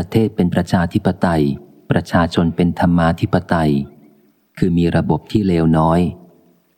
ประเทศเป็นประชาธิปไตย ประชาชนเป็นธรรมาธิปไตย คือมีระบบที่เลวน้อย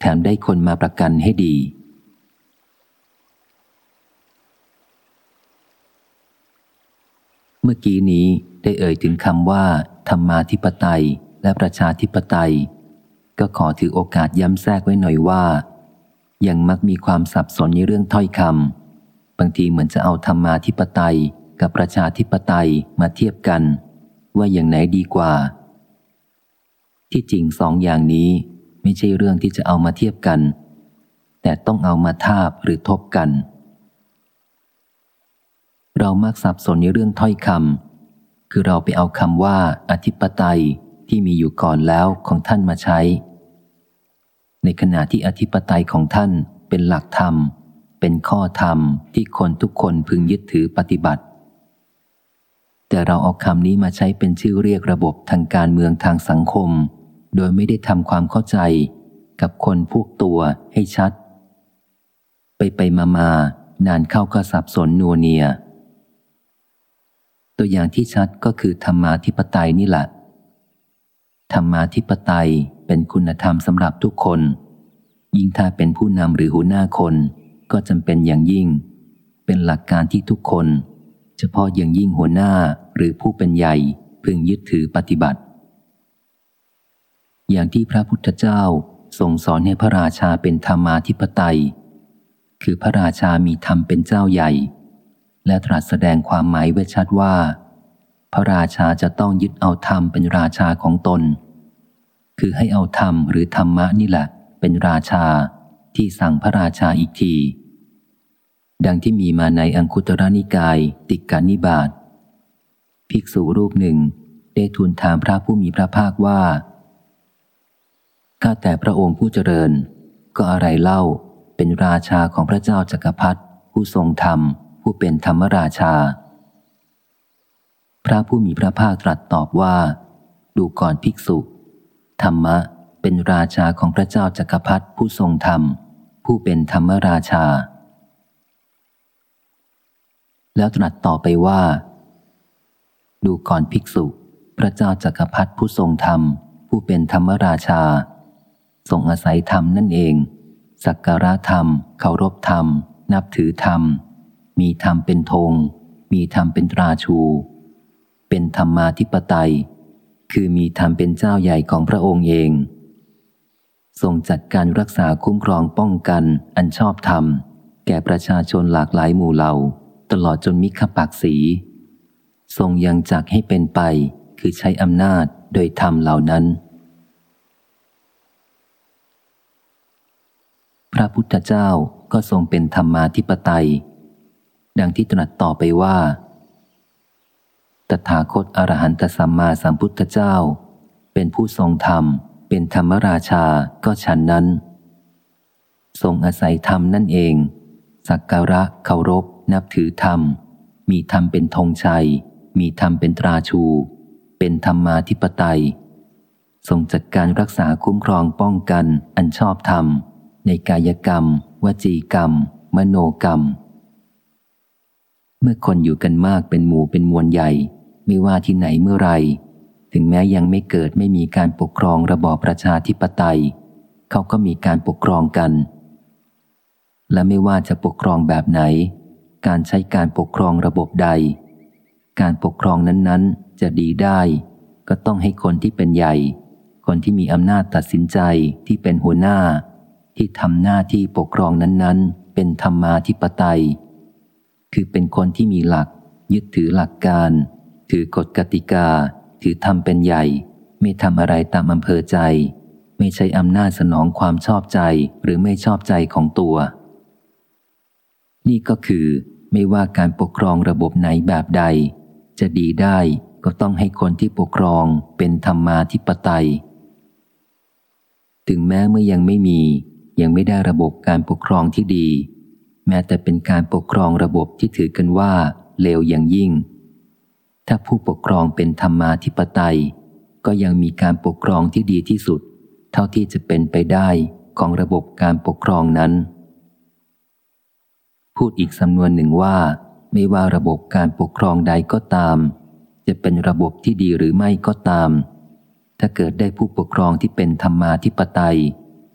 แถมได้คนมาประกันให้ดี เมื่อกี้นี้ได้เอ่ยถึงคำว่า ธรรมาธิปไตยและประชาธิปไตย ก็ขอถือโอกาสย้ำแทรกไว้หน่อยว่า ยังมักมีความสับสนในเรื่องถ้อยคำบางทีเหมือนจะเอาธรรมาธิปไตย กับประชาธิปไตยมาเทียบกัน ว่าอย่างไหนดีกว่า ที่จริงสองอย่างนี้ไม่ใช่เรื่องที่จะเอามาเทียบกัน แต่ต้องเอามาทาบหรือทบกัน เรามักสับสนในเรื่องถ้อยคำคือเราไปเอาคำว่า อธิปไตยที่มีอยู่ก่อนแล้วของท่านมาใช้ ในขณะที่อธิปไตยของท่านเป็นหลักธรรมเป็นข้อธรรมที่คนทุกคนพึงยึดถือปฏิบัติ แต่เราเอาคำนี้มาใช้เป็นชื่อเรียกระบบทางการเมืองทางสังคม โดยไม่ได้ทำความเข้าใจ กับคนพวกตัวให้ชัด ไปไปมามานานเข้าก็สับสนนัวเนีย ตัวอย่างที่ชัดก็คือธรรมาธิปไตยนี่แหละธรรมาธิปไตยเป็นคุณธรรมสำหรับทุกคน ยิ่งถ้าเป็นผู้นำหรือหัวหน้าคน ก็จำเป็นอย่างยิ่ง เป็นหลักการที่ทุกคน เฉพาะอย่างยิ่งหัวหน้าหรือผู้เป็นใหญ่พึงยึดถือปฏิบัติ อย่างที่พระพุทธเจ้าทรงสอนให้พระราชาเป็นธรรมาธิปไตย คือพระราชามีธรรมเป็นเจ้าใหญ่ และตรัสแสดงความหมายไว้ชัดว่า พระราชาจะต้องยึดเอาธรรมเป็นราชาของตน คือให้เอาธรรมหรือธรรมะนี่แหละ เป็นราชาที่สั่งพระราชาอีกที ดังที่มีมาในอังคุตรนิกาย ติกานิบาตภิกษุรูปหนึ่งได้ทูลถามพระผู้มีพระภาคว่า ข้าแต่พระองค์ผู้เจริญ ก็อะไรเล่าเป็นราชาของพระเจ้าจักรพรรดิผู้ทรงธรรม ผู้เป็นธรรมราชา พระผู้มีพระภาคตรัสตอบว่า ดูก่อนภิกษุ ธรรมะเป็นราชาของพระเจ้าจักรพรรดิผู้ทรงธรรม ผู้เป็นธรรมราชา แล้วตรัสต่อไปว่า ดูก่อนภิกษุ พระเจ้าจักรพรรดิผู้ทรงธรรม ผู้เป็นธรรมราชา ทรงอาศัยธรรมนั่นเอง สักการะธรรม เคารพธรรม นับถือธรรม มีธรรมเป็นธง มีธรรมเป็นตราชู เป็นธรรมาธิปไตย คือมีธรรมเป็นเจ้าใหญ่ของพระองค์เองทรงจัดการรักษาคุ้มครองป้องกันอันชอบธรรม แก่ประชาชนหลากหลายหมู่เหล่า ตลอดจนมิขปักสี ทรงยังจักให้เป็นไปคือใช้อำนาจโดยธรรมเหล่านั้น พระพุทธเจ้าก็ทรงเป็นธรรมาธิปไตย ดังที่ตรัสต่อไปว่า ตถาคตอรหันตสัมมาสัมพุทธเจ้า เป็นผู้ทรงธรรม เป็นธรรมราชาก็ฉันนั้น ทรงอาศัยธรรมนั่นเอง สักการะเคารพ นับถือธรรม มีธรรมเป็นธงชัย มีธรรมเป็นตราชู เป็นธรรมาธิปไตย ทรงจัดการรักษาคุ้มครองป้องกันอันชอบธรรม ในกายกรรม วจีกรรม มโนกรรม เมื่อคนอยู่กันมากเป็นหมู่เป็นมวลใหญ่ ไม่ว่าที่ไหนเมื่อไร ถึงแม้ยังไม่เกิดไม่มีการปกครองระบอบประชาธิปไตย เขาก็มีการปกครองกันและไม่ว่าจะปกครองแบบไหน การใช้การปกครองระบบใด การปกครองนั้นๆ จะดีได้ ก็ต้องให้คนที่เป็นใหญ่ คนที่มีอำนาจตัดสินใจที่เป็นหัวหน้า ที่ทำหน้าที่ปกครองนั้นๆ เป็นธรรมาธิปไตย คือเป็นคนที่มีหลัก ยึดถือหลักการ ถือกฎกติกา ถือทำเป็นใหญ่ ไม่ทำอะไรตามอำเภอใจ ไม่ใช่อำนาจสนองความชอบใจหรือไม่ชอบใจของตัวนี่ก็คือ ไม่ว่าการปกครองระบบไหนแบบใด จะดีได้ก็ต้องให้คนที่ปกครองเป็นธรรมาธิปไตย ถึงแม้เมื่อยังไม่มียังไม่ได้ระบบการปกครองที่ดี แม้แต่เป็นการปกครองระบบที่ถือกันว่าเลวอย่างยิ่ง ถ้าผู้ปกครองเป็นธรรมาธิปไตย ก็ยังมีการปกครองที่ดีที่สุด เท่าที่จะเป็นไปได้ของระบบการปกครองนั้น พูดอีกสำนวนหนึ่งว่า ไม่ว่าระบบการปกครองใดก็ตาม จะเป็นระบบที่ดีหรือไม่ก็ตาม ถ้าเกิดได้ผู้ปกครองที่เป็นธรรมาธิปไตย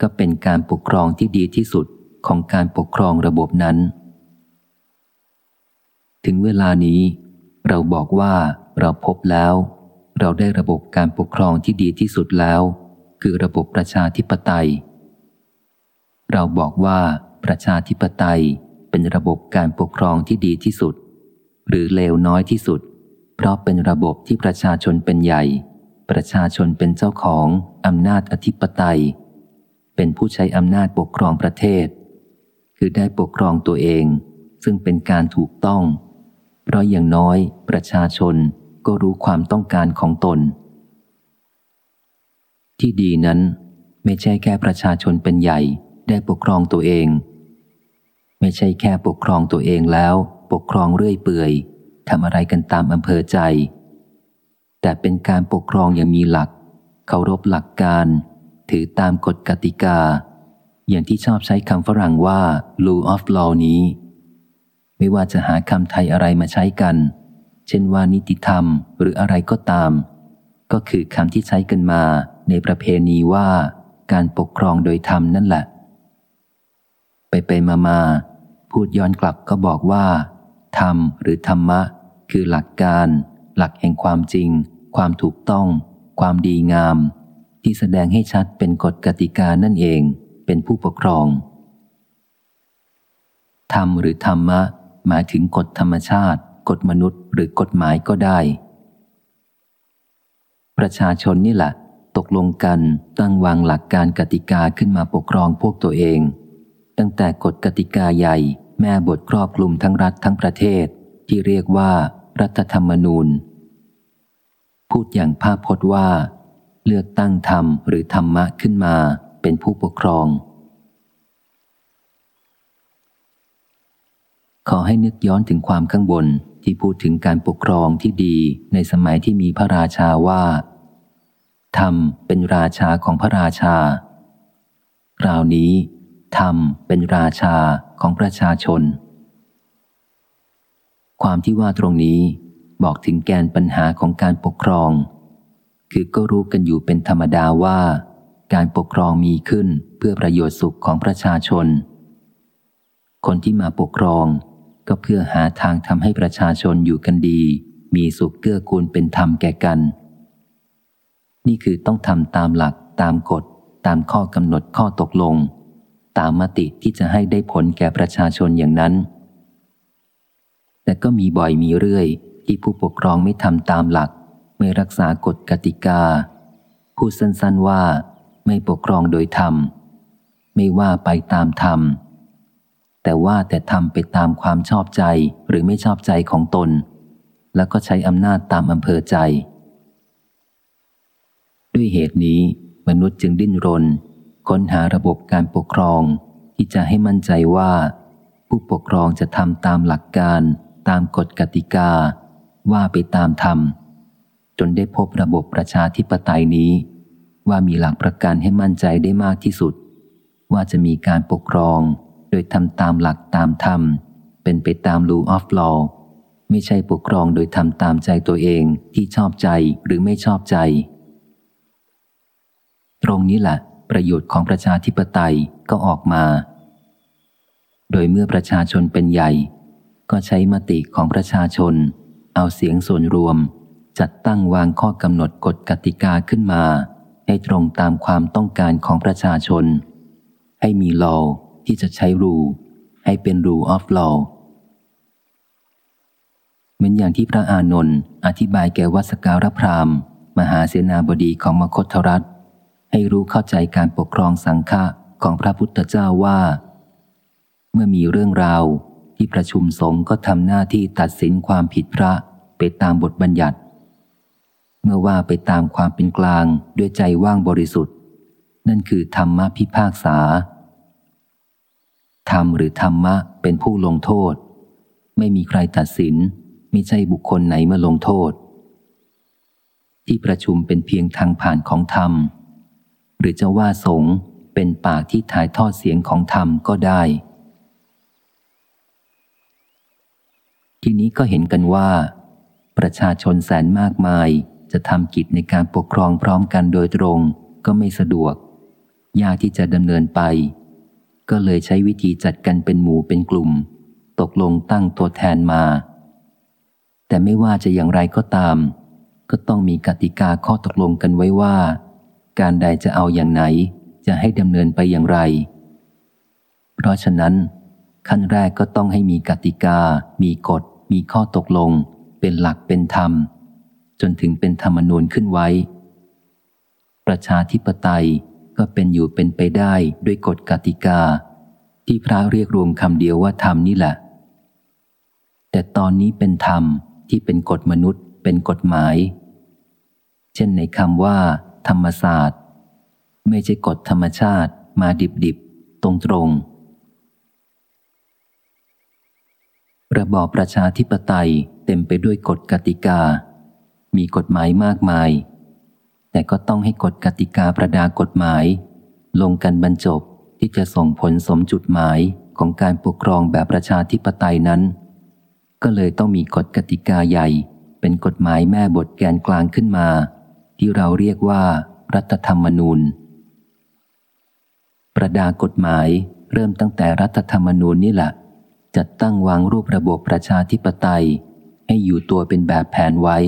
ก็เป็นการปกครองที่ดีที่สุดของการปกครองระบบนั้น ถึงเวลานี้ เราบอกว่าเราพบแล้ว เราได้ระบบการปกครองที่ดีที่สุดแล้ว คือระบบประชาธิปไตย เราบอกว่าประชาธิปไตย เป็นระบบการปกครองที่ดีที่สุด หรือเลวน้อยที่สุด เพราะเป็นระบบที่ประชาชนเป็นใหญ่ ประชาชนเป็นเจ้าของอำนาจอธิปไตย เป็นผู้ใช้อำนาจปกครองประเทศ คือได้ปกครองตัวเอง ซึ่งเป็นการถูกต้อง เพราะอย่างน้อยประชาชนก็รู้ความต้องการของตน ที่ดีนั้นไม่ใช่แค่ประชาชนเป็นใหญ่ได้ปกครองตัวเอง ไม่ใช่แค่ปกครองตัวเองแล้ว ปกครองเรื่อยเปื่อยทำอะไรกันตามอำเภอใจ แต่เป็นการปกครองอย่างมีหลัก เคารพหลักการ ถือตามกฎกติกา อย่างที่ชอบใช้คำฝรั่งว่า rule of law นี้ ไม่ว่าจะหาคำไทยอะไรมาใช้กัน เช่นว่านิติธรรมหรืออะไรก็ตาม ก็คือคำที่ใช้กันมาในประเพณีว่า การปกครองโดยธรรมนั่นแหละ ไปไปมามา พูดย้อนกลับก็บอกว่า ธรรมหรือธรรมะ คือหลักการ หลักแห่งความจริง ความถูกต้อง ความดีงาม ที่แสดงให้ชัดเป็นกฎกติกานั่นเอง เป็นผู้ปกครอง ธรรมหรือธรรมะ หมายถึงกฎธรรมชาติ กฎมนุษย์หรือกฎหมายก็ได้ ประชาชนนี่แหละ ตกลงกันตั้งวางหลักการกติกาขึ้นมาปกครองพวกตัวเอง ตั้งแต่กฎกติกาใหญ่ แม่บทครอบคลุมทั้งรัฐทั้งประเทศ ที่เรียกว่ารัฐธรรมนูญ พูดอย่างภาพพจน์ว่า เลือกตั้งธรรมหรือธรรมะขึ้นมาเป็นผู้ปกครอง ขอให้นึกย้อนถึงความข้างบนที่พูดถึงการปกครองที่ดีในสมัยที่มีพระราชาว่า ธรรมเป็นราชาของพระราชา คราวนี้ ธรรมเป็นราชาของประชาชน ความที่ว่าตรงนี้บอกถึงแกนปัญหาของการปกครอง คือก็รู้กันอยู่เป็นธรรมดาว่า การปกครองมีขึ้นเพื่อประโยชน์สุขของประชาชน คนที่มาปกครองก็เพื่อหาทางทำให้ประชาชนอยู่กันดี มีสุขเกื้อกูลเป็นธรรมแก่กัน นี่คือต้องทำตามหลักตามกฎ ตามข้อกำหนดข้อตกลง ตามมติที่จะให้ได้ผลแก่ประชาชนอย่างนั้น แต่ก็มีบ่อยมีเรื่อย ที่ผู้ปกครองไม่ทำตามหลัก ไม่รักษากฎกติกา พูดสั้นๆว่าไม่ปกครองโดยธรรม ไม่ว่าไปตามธรรม แต่ว่าแต่ทำไปตามความชอบใจหรือไม่ชอบใจของตน แล้วก็ใช้อำนาจตามอำเภอใจ ด้วยเหตุนี้มนุษย์จึงดิ้นรน ค้นหาระบบการปกครอง ที่จะให้มั่นใจว่า ผู้ปกครองจะทำตามหลักการตามกฎกติกา ว่าไปตามธรรม จนได้พบระบบประชาธิปไตยนี้ ว่ามีหลักประกันให้มั่นใจได้มากที่สุด ว่าจะมีการปกครอง โดยทำตามหลักตามธรรม เป็นไปตาม rule of law ไม่ใช่ปกครองโดยทำตามใจตัวเองที่ชอบใจหรือไม่ชอบใจ ตรงนี้แหละ ประโยชน์ของประชาธิปไตยก็ออกมา โดยเมื่อประชาชนเป็นใหญ่ ก็ใช้มติของประชาชน เอาเสียงส่วนรวม จัดตั้งวางข้อกำหนดกฎกติกาขึ้นมา ให้ตรงตามความต้องการของประชาชน ให้มีลอที่จะใช้รูให้เป็นรูออฟลอเหมือนอย่างที่พระอานนท์อธิบายแก่วัสการพรามมหาเสนาบดีของมคธรัฐ ให้รู้เข้าใจการปกครองสังฆะของพระพุทธเจ้าว่า เมื่อมีเรื่องราวที่ประชุมสงฆ์ก็ทำหน้าที่ตัดสินความผิดพระไปตามบทบัญญัติ เมื่อว่าไปตามความเป็นกลางด้วยใจว่างบริสุทธิ์ นั่นคือธรรมะพิพากษา ธรรมหรือธรรมะเป็นผู้ลงโทษ ไม่มีใครตัดสินไม่ใช่บุคคลไหนมาลงโทษ ที่ประชุมเป็นเพียงทางผ่านของธรรม หรือจะว่าสงเป็นปากที่ถ่ายทอดเสียงของธรรมก็ได้ ทีนี้ก็เห็นกันว่า ประชาชนแสนมากมายจะทำกิจในการปกครองพร้อมกันโดยตรงก็ไม่สะดวก ยากที่จะดำเนินไป ก็เลยใช้วิธีจัดกันเป็นหมู่เป็นกลุ่ม ตกลงตั้งตัวแทนมา แต่ไม่ว่าจะอย่างไรก็ตาม ก็ต้องมีกติกาข้อตกลงกันไว้ว่า การใดจะเอาอย่างไหน จะให้ดำเนินไปอย่างไร เพราะฉะนั้น ขั้นแรกก็ต้องให้มีกติกา มีกฎ มีข้อตกลง เป็นหลักเป็นธรรม จนถึงเป็นธรรมนูญขึ้นไว้ ประชาธิปไตยก็เป็นอยู่เป็นไปได้ด้วยกฎกติกา ที่พระเรียกรวมคำเดียวว่าธรรมนี่แหละ แต่ตอนนี้เป็นธรรมที่เป็นกฎมนุษย์ เป็นกฎหมาย เช่นในคำว่า ธรรมศาสตร์ ไม่ใช่กฎธรรมชาติมาดิบดิบตรงตรงระบอบประชาธิปไตยเต็มไปด้วยกฎกติกา มีกฎหมายมากมาย แต่ก็ต้องให้กฎกติกาประดากฎหมาย ลงกันบรรจบที่จะส่งผลสมจุดหมายของการปกครองแบบประชาธิปไตยนั้น ก็เลยต้องมีกฎกติกาใหญ่ เป็นกฎหมายแม่บทแกนกลางขึ้นมา ที่เราเรียกว่า รัฐธรรมนูญ ประดากฎหมายเริ่มตั้งแต่รัฐธรรมนูญนี่แหละ จัดตั้งวางรูประบบประชาธิปไตย ให้อยู่ตัวเป็นแบบแผนไว้